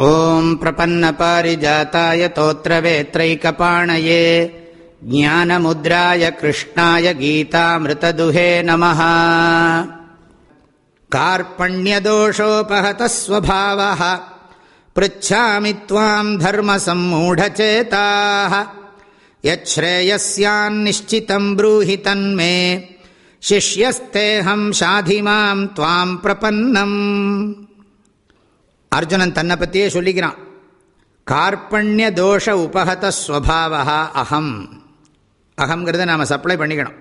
ॐ प्रपन्नपारिजाताय तोत्रवेत्रैकपाणये ज्ञानमुद्राय कृष्णाय गीतामृतदुहे नमः। कार्पण्यदोषोपहतः स्वभावः पृच्छामि त्वाम् धर्मसम्मूढचेताः। यच्छ्रेयस्यान्निश्चितम् ब्रूहि तन्मे शिष्यस्तेऽहम् शाधि माम् त्वाम् प्रपन्नम् அர்ஜுனன் தன்னை பற்றியே சொல்லிக்கிறான். கார்பண்ய தோஷ உபகத ஸ்வபாவா அகம். அகங்கிறத நாம் சப்ளை பண்ணிக்கணும்.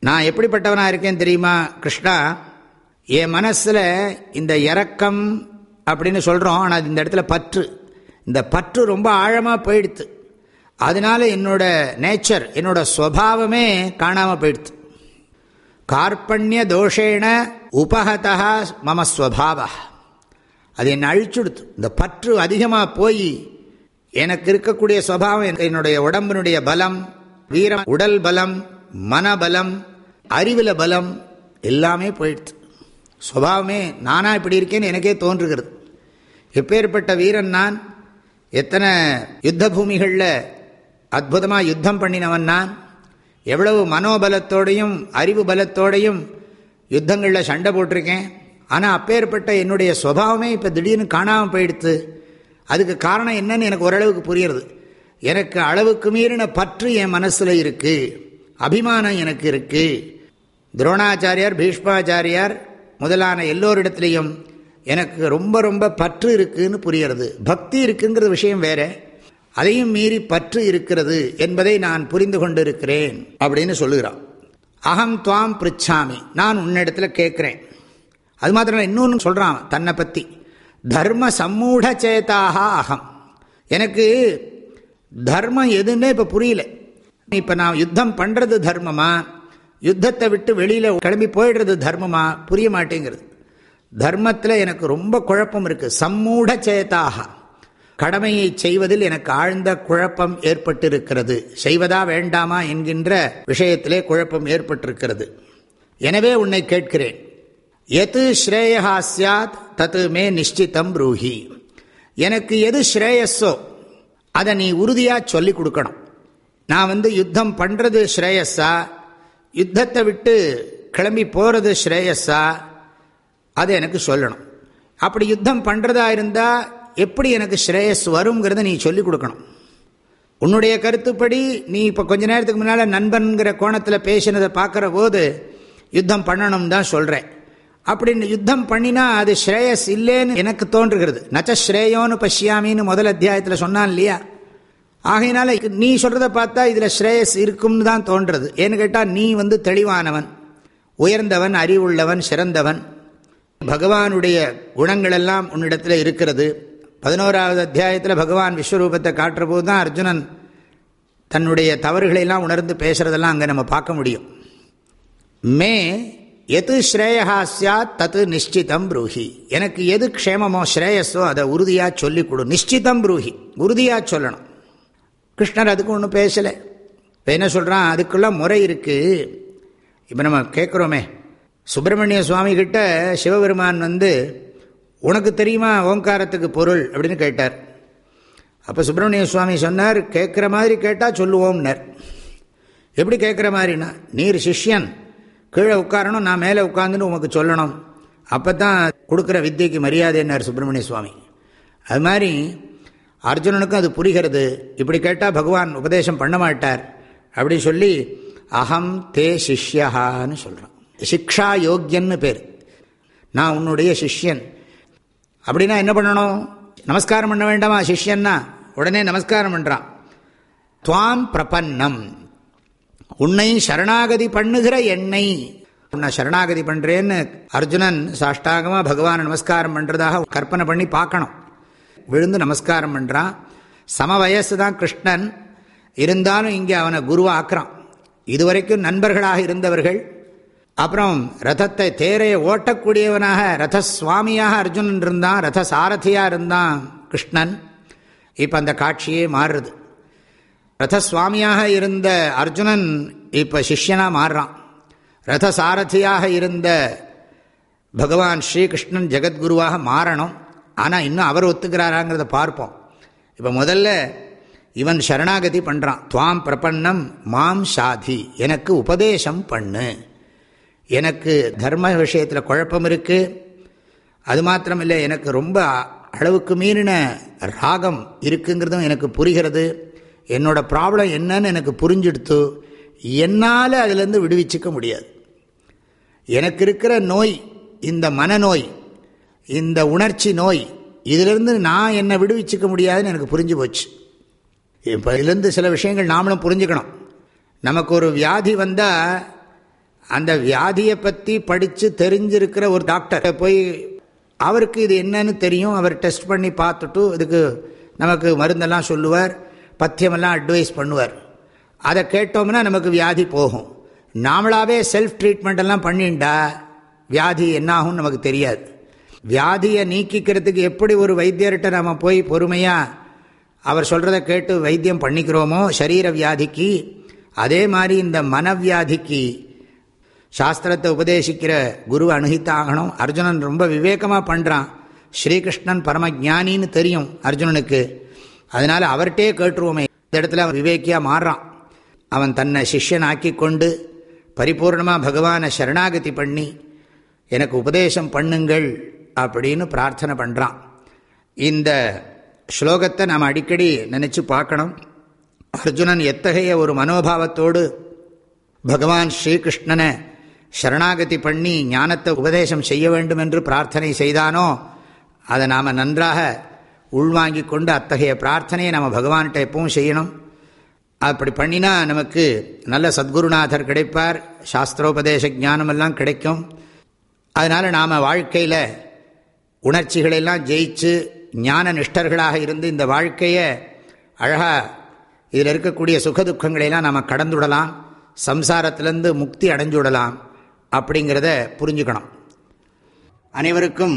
நான் எப்படிப்பட்டவனாக இருக்கேன் தெரியுமா கிருஷ்ணா? என் மனசில் இந்த இறக்கம் அப்படின்னு சொல்கிறோம் ஆனால் இந்த இடத்துல பற்று. இந்த பற்று ரொம்ப ஆழமாக போயிடுத்து. அதனால என்னோட நேச்சர் என்னோட ஸ்வபாவமே காணாமல் போயிடுத்து. கார்பண்ய தோஷேன உபகதா மம ஸ்வபாவா அது என்னை அழிச்சுடுத்து இந்த பற்று அதிகமாக போய் எனக்கு இருக்கக்கூடிய சுவாவம் என்னுடைய உடம்பினுடைய பலம் வீரம் உடல் பலம் மனபலம் அறிவில் பலம் எல்லாமே போயிடுது சுவாவமே நானாக இப்படி இருக்கேன்னு எனக்கே தோன்றுகிறது. எப்பேற்பட்ட வீரன் நான் எத்தனை யுத்த பூமிகளில் அற்புதமாக யுத்தம் பண்ணினவன் நான் எவ்வளவு மனோபலத்தோடையும் அறிவு பலத்தோடையும் யுத்தங்களில் சண்டை போட்டிருக்கேன் ஆனால் அப்பேற்பட்ட என்னுடைய சுவாவமே இப்போ திடீர்னு காணாமல் போயிடுத்து. அதுக்கு காரணம் என்னன்னு எனக்கு ஓரளவுக்கு புரியுறது எனக்கு அளவுக்கு மீறின பற்று என் மனசில் இருக்குது அபிமானம் எனக்கு இருக்குது துரோணாச்சாரியார் பீஷ்மாச்சாரியார் முதலான எல்லோரிடத்துலையும் எனக்கு ரொம்ப ரொம்ப பற்று இருக்குதுன்னு புரியறது பக்தி இருக்குங்கிற விஷயம் வேறு. அதையும் மீறி பற்று இருக்கிறது என்பதை நான் புரிந்து கொண்டு இருக்கிறேன் அப்படின்னு சொல்லுகிறான். அகம் துவாம் பிரிச்சாமி. நான் உன்னிடத்தில் கேட்குறேன். அது மாத்திரம் இன்னொன்று சொல்கிறான் தன்னை பற்றி தர்ம சம்மூட சேதாக அகம். எனக்கு தர்மம் எதுன்னே இப்போ புரியல. இப்போ நான் யுத்தம் பண்ணுறது தர்மமா? யுத்தத்தை விட்டு வெளியில் கிளம்பி போயிடுறது தர்மமா? புரிய மாட்டேங்கிறது. தர்மத்தில் எனக்கு ரொம்ப குழப்பம் இருக்குது சம்மூட சேதாக கடமையை செய்வதில் எனக்கு ஆழ்ந்த குழப்பம் ஏற்பட்டிருக்கிறது. செய்வதா வேண்டாமா என்கின்ற விஷயத்திலே குழப்பம் ஏற்பட்டிருக்கிறது. எனவே உன்னை கேட்கிறேன். எது ஸ்ரேயா சாத் தத்து மே நிச்சித்தம் ரூஹி. எனக்கு எது ஸ்ரேயஸோ அதை நீ உறுதியாக சொல்லி கொடுக்கணும். நான் வந்து யுத்தம் பண்ணுறது ஸ்ரேயஸா யுத்தத்தை விட்டு கிளம்பி போகிறது ஸ்ரேயஸா அதை எனக்கு சொல்லணும். அப்படி யுத்தம் பண்ணுறதா இருந்தால் எப்படி எனக்கு ஸ்ரேயஸ் வருங்கிறத நீ சொல்லிக் கொடுக்கணும். உன்னுடைய கருத்துப்படி நீ இப்போ கொஞ்ச நேரத்துக்கு முன்னால் நண்பன்கிற கோணத்தில் பேசினதை பார்க்குற போது யுத்தம் பண்ணணும் தான் சொல்கிறேன் அப்படின்னு யுத்தம் பண்ணினா அது ஸ்ரேயஸ் இல்லைன்னு எனக்கு தோன்றுகிறது. நச்ச ஸ்ரேயோன்னு பஷ்யாமின்னு முதல் அத்தியாயத்தில் சொன்னான் இல்லையா? ஆகையினால நீ சொல்கிறத பார்த்தா இதில் ஸ்ரேயஸ் இருக்கும்னு தான் தோன்றது ஏன்னு கேட்டால் நீ வந்து தெளிவானவன் உயர்ந்தவன் அறிவுள்ளவன் சிறந்தவன். பகவானுடைய குணங்களெல்லாம் உன்னிடத்தில் இருக்கிறது. பதினோராவது அத்தியாயத்தில் பகவான் விஸ்வரூபத்தை காட்டுற போது தான் அர்ஜுனன் தன்னுடைய தவறுகளையெல்லாம் உணர்ந்து பேசுகிறதெல்லாம் அங்கே நம்ம பார்க்க முடியும். மே எது ஸ்ரேயா சாத் தத்து நிச்சிதம் ப்ரூஹி. எனக்கு எது க்ஷேமமோ ஸ்ரேயஸோ அதை உறுதியாக சொல்லிக் கொடு நிச்சிதம் ப்ரூஹி. உறுதியாக சொல்லணும். கிருஷ்ணர் அதுக்கு ஒன்றும் பேசலை. இப்போ என்ன சொல்கிறான் அதுக்குள்ள முறை இருக்குது இப்போ நம்ம கேட்குறோமே சுப்பிரமணிய சுவாமிகிட்ட சிவபெருமான் வந்து உனக்கு தெரியுமா ஓங்காரத்துக்கு பொருள்? அப்படின்னு கேட்டார். அப்போ சுப்பிரமணிய சுவாமி சொன்னார் கேட்குற மாதிரி கேட்டால் சொல்லுவோம்னர். எப்படி கேட்குற மாதிரினா நீர் சிஷ்யன் கீழே உட்காரணும் நான் மேலே உட்காந்துன்னு உமக்கு சொல்லணும். அப்போ தான் கொடுக்குற வித்தியக்கு மரியாதைன்னார் சுப்பிரமணிய சுவாமி. அது மாதிரி அர்ஜுனனுக்கும் அது புரிகிறது. இப்படி கேட்டால் பகவான் உபதேசம் பண்ண மாட்டார். அப்படி சொல்லி அகம் தே சிஷ்யஹான்னு சொல்கிறான் சிக்ஷா யோக்கியன்னு பேர். நான் உன்னுடைய சிஷ்யன். அப்படின்னா என்ன பண்ணணும்? நமஸ்காரம் பண்ண வேண்டாமா சிஷ்யன்னா? உடனே நமஸ்காரம் பண்ணுறான் துவாம் பிரபன்னம். உன்னை சரணாகதி பண்ணுகிற என்னை. உன்னை சரணாகதி பண்ணுறேன்னு அர்ஜுனன் சாஷ்டாகமாக பகவானை நமஸ்காரம் பண்ணுறதாக கற்பனை பண்ணி பார்க்கணும். விழுந்து நமஸ்காரம் பண்ணுறான் சம வயசு தான் கிருஷ்ணன். இருந்தாலும் இங்கே அவனை குருவாக்குறான் இதுவரைக்கும் நண்பர்களாக இருந்தவர்கள் அப்புறம் ரதத்தை தேரையை ஓட்டக்கூடியவனாக ரத சுவாமியாக அர்ஜுனன் இருந்தான் ரத சாரதியாக இருந்தான் கிருஷ்ணன். இப்போ அந்த காட்சியே மாறுறது ரதசுவாமியாக இருந்த அர்ஜுனன் இப்போ சிஷ்யனாக மாறுறான். ரத சாரதியாக இருந்த பகவான் ஸ்ரீகிருஷ்ணன் ஜெகத்குருவாக மாறணும். ஆனால் இன்னும் அவர் ஒத்துக்கிறாராங்கிறத பார்ப்போம். இப்போ முதல்ல இவன் சரணாகதி பண்ணுறான் துவாம் பிரபன்னம் மாம் சாதி. எனக்கு உபதேசம் பண்ணு. எனக்கு தர்ம விஷயத்தில் குழப்பம் இருக்குது அது மாத்திரமில்லை எனக்கு ரொம்ப அளவுக்கு மீறின ராகம் இருக்குங்கிறதும் எனக்கு புரிகிறது. என்னோடய ப்ராப்ளம் என்னன்னு எனக்கு புரிஞ்சுடுத்து என்னால் அதிலேருந்து விடுவிச்சிக்க முடியாது. எனக்கு இருக்கிற நோய் இந்த மனநோய் இந்த உணர்ச்சி நோய் இதிலிருந்து நான் என்னை விடுவிச்சிக்க முடியாதுன்னு எனக்கு புரிஞ்சு போச்சு. இப்போ இதுலேருந்து சில விஷயங்கள் நாமளும் புரிஞ்சுக்கணும். நமக்கு ஒரு வியாதி வந்தால் அந்த வியாதியை பற்றி படித்து தெரிஞ்சிருக்கிற ஒரு டாக்டரை போய் அவருக்கு இது என்னன்னு தெரியும் அவர் டெஸ்ட் பண்ணி பார்த்துட்டு இதுக்கு நமக்கு மருந்தெல்லாம் சொல்லுவார். பத்தியமெல்லாம் அட்வைஸ் பண்ணுவார். அதை கேட்டோம்னா நமக்கு வியாதி போகும். நாமளாவே செல்ஃப் ட்ரீட்மெண்ட் எல்லாம் பண்ணிண்டா வியாதி என்னாகும் நமக்கு தெரியாது. வியாதியை நீக்கிக்கிறதுக்கு எப்படி ஒரு வைத்தியர்கிட்ட நம்ம போய் பொறுமையாக அவர் சொல்கிறத கேட்டு வைத்தியம் பண்ணிக்கிறோமோ சரீர வியாதிக்கு அதே மாதிரி இந்த மனவியாதிக்கு சாஸ்திரத்தை உபதேசிக்கிற குரு அணுகித்தாகணும் அர்ஜுனன் ரொம்ப விவேகமாக பண்ணுறான் ஸ்ரீகிருஷ்ணன் பரம ஜானின்னு தெரியும் அர்ஜுனனுக்கு. அதனால் அவர்கிட்டே கேட்டுருவோமே. இந்த இடத்துல அவன் விவேக்கியாக மாறுறான். அவன் தன்னை சிஷ்யனாக்கி கொண்டு பரிபூர்ணமாக பகவானை சரணாகதி பண்ணி எனக்கு உபதேசம் பண்ணுங்கள் அப்படின்னு பிரார்த்தனை பண்ணுறான் இந்த ஸ்லோகத்தை நாம் அடிக்கடி நினச்சி பார்க்கணும். அர்ஜுனன் எத்தகைய ஒரு மனோபாவத்தோடு பகவான் ஸ்ரீகிருஷ்ணனை சரணாகதி பண்ணி ஞானத்தை உபதேசம் செய்ய வேண்டும் என்று பிரார்த்தனை செய்தானோ அதை நாம் நன்றாக உள்வாங்கி கொண்டு அத்தகைய பிரார்த்தனையை நம்ம பகவான்கிட்ட எப்பவும் செய்யணும். அப்படி பண்ணினா நமக்கு நல்ல சத்குருநாதர் கிடைப்பார் சாஸ்திரோபதேச ஞானமெல்லாம் கிடைக்கும். அதனால் நாம் வாழ்க்கையில் உணர்ச்சிகளெல்லாம் ஜெயிச்சு ஞான நிஷ்டர்களாக இருந்து இந்த வாழ்க்கையை அழகாக இதில் இருக்கக்கூடிய சுகதுக்கங்களையெல்லாம் நாம் கடந்துடலாம் சம்சாரத்திலேருந்து முக்தி அடைஞ்சுடலாம் அப்படிங்கிறத புரிஞ்சுக்கணும். அனைவருக்கும்